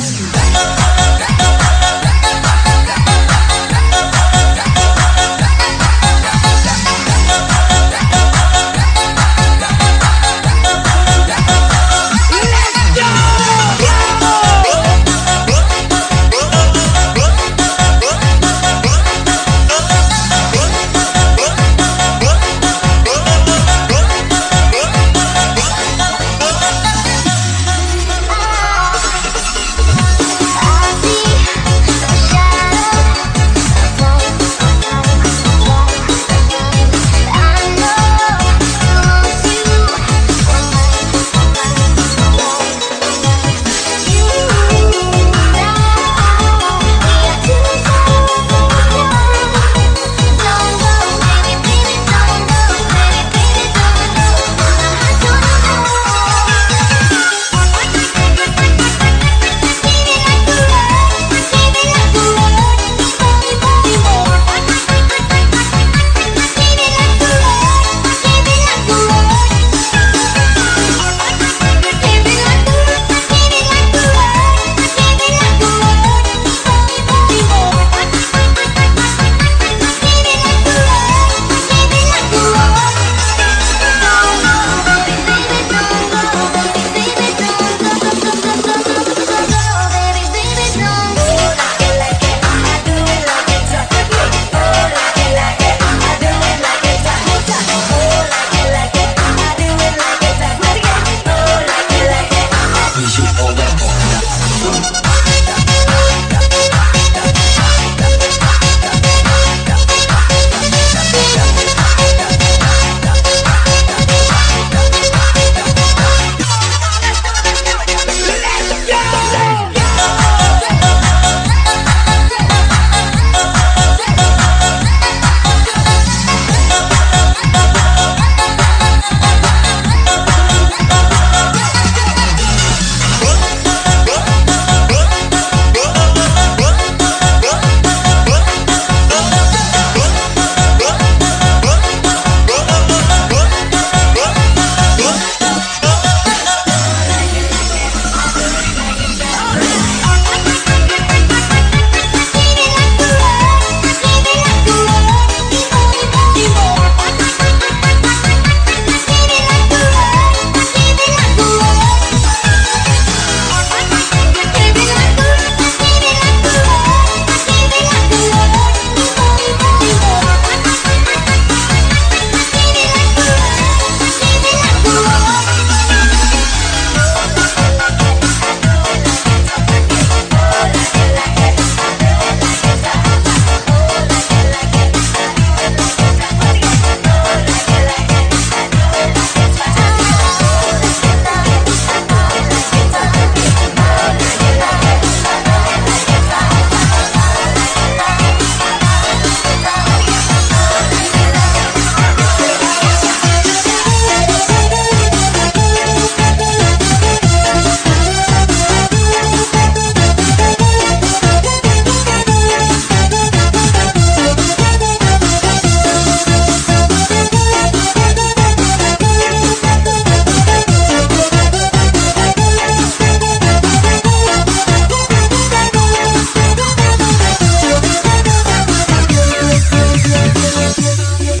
Peace.